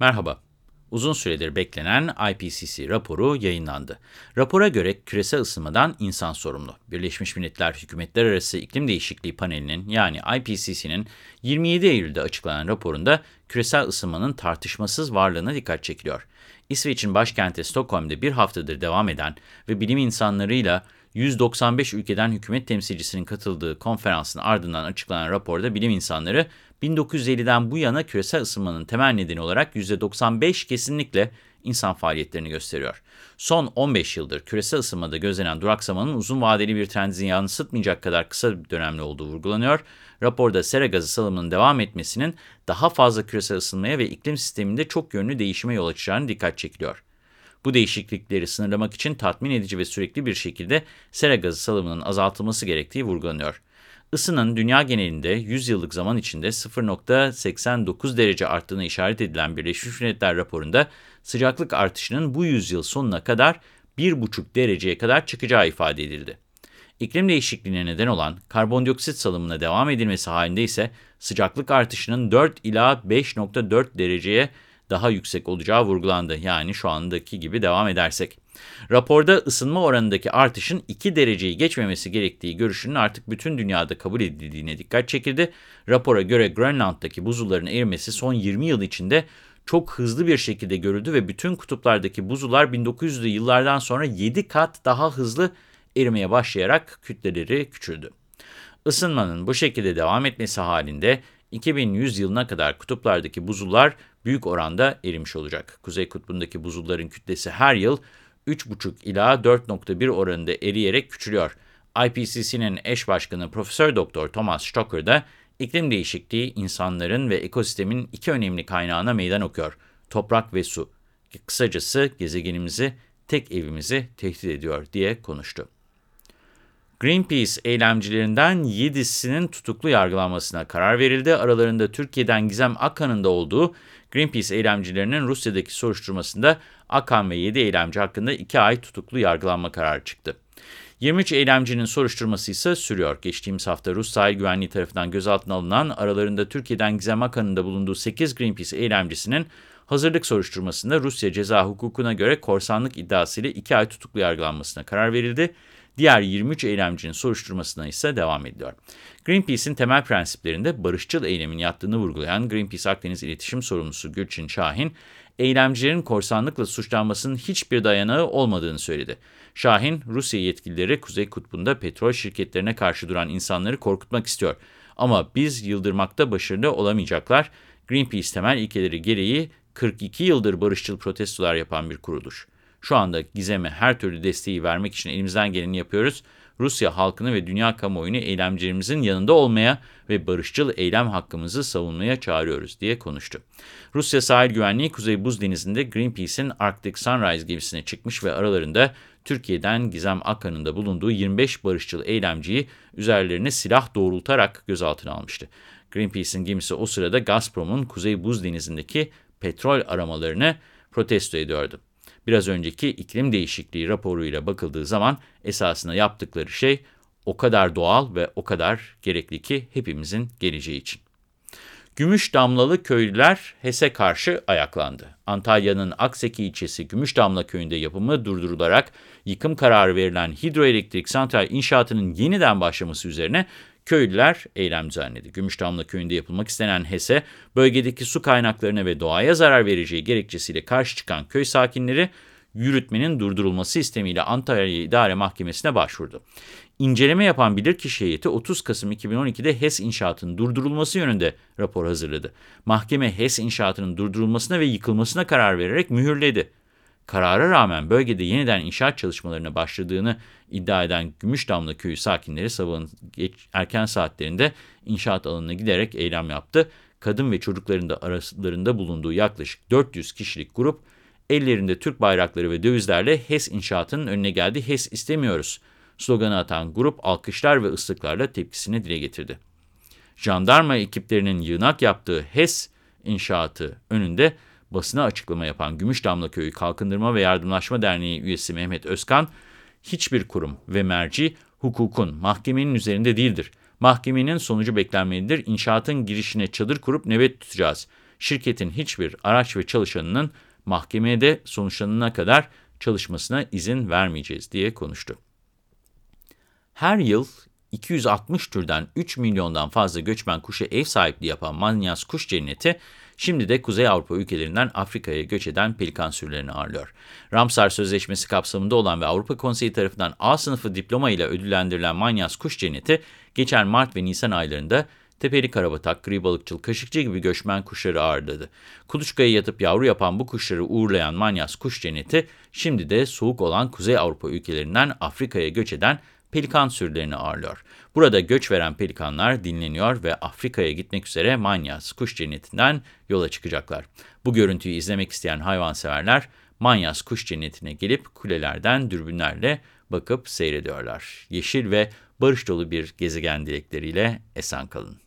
Merhaba. Uzun süredir beklenen IPCC raporu yayınlandı. Rapora göre küresel ısınmadan insan sorumlu. Birleşmiş Milletler Hükümetler Arası İklim Değişikliği Paneli'nin yani IPCC'nin 27 Eylül'de açıklanan raporunda küresel ısınmanın tartışmasız varlığına dikkat çekiliyor. İsveç'in başkenti Stockholm'de bir haftadır devam eden ve bilim insanlarıyla 195 ülkeden hükümet temsilcisinin katıldığı konferansın ardından açıklanan raporda bilim insanları 1950'den bu yana küresel ısınmanın temel nedeni olarak %95 kesinlikle insan faaliyetlerini gösteriyor. Son 15 yıldır küresel ısınmada gözlenen duraksamanın uzun vadeli bir trendi yansıtmayacak kadar kısa bir dönemli olduğu vurgulanıyor. Raporda sera gazı salımının devam etmesinin daha fazla küresel ısınmaya ve iklim sisteminde çok yönlü değişime yol açacağını dikkat çekiliyor. Bu değişiklikleri sınırlamak için tatmin edici ve sürekli bir şekilde sera gazı salımının azaltılması gerektiği vurgulanıyor. Isının dünya genelinde 100 yıllık zaman içinde 0.89 derece arttığını işaret edilen Birleşmiş Milletler raporunda sıcaklık artışının bu yüzyıl sonuna kadar 1,5 dereceye kadar çıkacağı ifade edildi. İklim değişikliğine neden olan karbondioksit salımına devam edilmesi halinde ise sıcaklık artışının 4 ila 5.4 dereceye daha yüksek olacağı vurgulandı. Yani şu andaki gibi devam edersek. Raporda ısınma oranındaki artışın 2 dereceyi geçmemesi gerektiği görüşünün artık bütün dünyada kabul edildiğine dikkat çekildi. Rapora göre Grönland'daki buzulların erimesi son 20 yıl içinde çok hızlı bir şekilde görüldü ve bütün kutuplardaki buzullar 1900'lü yıllardan sonra 7 kat daha hızlı erimeye başlayarak kütleleri küçüldü. Isınmanın bu şekilde devam etmesi halinde 2100 yılına kadar kutuplardaki buzullar büyük oranda erimiş olacak. Kuzey kutbundaki buzulların kütlesi her yıl 3,5 ila 4,1 oranında eriyerek küçülüyor. IPCC'nin eş başkanı Profesör Doktor Thomas Stocker da iklim değişikliği insanların ve ekosistemin iki önemli kaynağına meydan okuyor. Toprak ve su. Kısacası gezegenimizi, tek evimizi tehdit ediyor diye konuştu. Greenpeace eylemcilerinden 7'sinin tutuklu yargılanmasına karar verildi. Aralarında Türkiye'den Gizem Akan'ın da olduğu Greenpeace eylemcilerinin Rusya'daki soruşturmasında Akan ve 7 eylemci hakkında 2 ay tutuklu yargılanma kararı çıktı. 23 eylemcinin soruşturması ise sürüyor. Geçtiğimiz hafta Rus sahil güvenliği tarafından gözaltına alınan aralarında Türkiye'den Gizem Akan'ın bulunduğu 8 Greenpeace eylemcisinin hazırlık soruşturmasında Rusya ceza hukukuna göre korsanlık iddiasıyla 2 ay tutuklu yargılanmasına karar verildi. Diğer 23 eylemcinin soruşturmasına ise devam ediliyor. Greenpeace'in temel prensiplerinde barışçıl eylemin yattığını vurgulayan Greenpeace Akdeniz İletişim Sorumlusu Gülçin Şahin, eylemcilerin korsanlıkla suçlanmasının hiçbir dayanağı olmadığını söyledi. Şahin, Rusya yetkilileri Kuzey Kutbu'nda petrol şirketlerine karşı duran insanları korkutmak istiyor. Ama biz yıldırmakta başarılı olamayacaklar. Greenpeace temel ilkeleri gereği 42 yıldır barışçıl protestolar yapan bir kuruluş. Şu anda Gizem'e her türlü desteği vermek için elimizden geleni yapıyoruz. Rusya halkını ve dünya kamuoyunu eylemcilerimizin yanında olmaya ve barışçıl eylem hakkımızı savunmaya çağırıyoruz diye konuştu. Rusya sahil güvenliği Kuzey Buz Denizi'nde Greenpeace'in Arctic Sunrise gemisine çıkmış ve aralarında Türkiye'den Gizem Akan'ın da bulunduğu 25 barışçıl eylemciyi üzerlerine silah doğrultarak gözaltına almıştı. Greenpeace'in gemisi o sırada Gazprom'un Kuzey Buz Denizi'ndeki petrol aramalarını protesto ediyordu. Biraz önceki iklim değişikliği raporuyla bakıldığı zaman esasında yaptıkları şey o kadar doğal ve o kadar gerekli ki hepimizin geleceği için. Gümüş Damlalı köylüler HES'e karşı ayaklandı. Antalya'nın Akseki ilçesi Gümüşdamla köyünde yapımı durdurularak yıkım kararı verilen hidroelektrik santral inşaatının yeniden başlaması üzerine köylüler eylem düzenledi. Gümüşdamla köyünde yapılmak istenen HES'e bölgedeki su kaynaklarına ve doğaya zarar vereceği gerekçesiyle karşı çıkan köy sakinleri yürütmenin durdurulması istemiyle Antalya İdare Mahkemesi'ne başvurdu. İnceleme yapan bilirkişi heyeti 30 Kasım 2012'de HES inşaatının durdurulması yönünde rapor hazırladı. Mahkeme HES inşaatının durdurulmasına ve yıkılmasına karar vererek mühürledi. Karara rağmen bölgede yeniden inşaat çalışmalarına başladığını iddia eden Gümüşdamla köyü sakinleri sabahın geç, erken saatlerinde inşaat alanına giderek eylem yaptı. Kadın ve çocukların da aralarında bulunduğu yaklaşık 400 kişilik grup ellerinde Türk bayrakları ve dövizlerle HES inşaatının önüne geldi. HES istemiyoruz sloganı atan grup alkışlar ve ıslıklarla tepkisini dile getirdi. Jandarma ekiplerinin yığınak yaptığı HES inşaatı önünde basına açıklama yapan Gümüşdamla Köyü Kalkındırma ve Yardımlaşma Derneği üyesi Mehmet Özkan, hiçbir kurum ve merci hukukun, mahkemenin üzerinde değildir. Mahkemenin sonucu beklenmelidir. İnşaatın girişine çadır kurup nöbet tutacağız. şirketin hiçbir araç ve çalışanının mahkemede sonuçlanana kadar çalışmasına izin vermeyeceğiz diye konuştu. Her yıl 260 türden 3 milyondan fazla göçmen kuşa ev sahipliği yapan Manyas Kuş Cenneti, şimdi de Kuzey Avrupa ülkelerinden Afrika'ya göç eden pelikan sürülerini ağırlıyor. Ramsar Sözleşmesi kapsamında olan ve Avrupa Konseyi tarafından A sınıfı diploma ile ödüllendirilen Manyas Kuş Cenneti, geçen Mart ve Nisan aylarında tepeli karabatak, gri balıkçıl, kaşıkçı gibi göçmen kuşları ağırladı. Kuluçkaya yatıp yavru yapan bu kuşları uğurlayan Manyas Kuş Cenneti, şimdi de soğuk olan Kuzey Avrupa ülkelerinden Afrika'ya göç eden pelikan sürülerini ağırlıyor. Burada göç veren pelikanlar dinleniyor ve Afrika'ya gitmek üzere Manyas Kuş Cenneti'nden yola çıkacaklar. Bu görüntüyü izlemek isteyen hayvanseverler Manyas Kuş Cenneti'ne gelip kulelerden dürbünlerle bakıp seyrediyorlar. Yeşil ve barış dolu bir gezegen dilekleriyle esen kalın.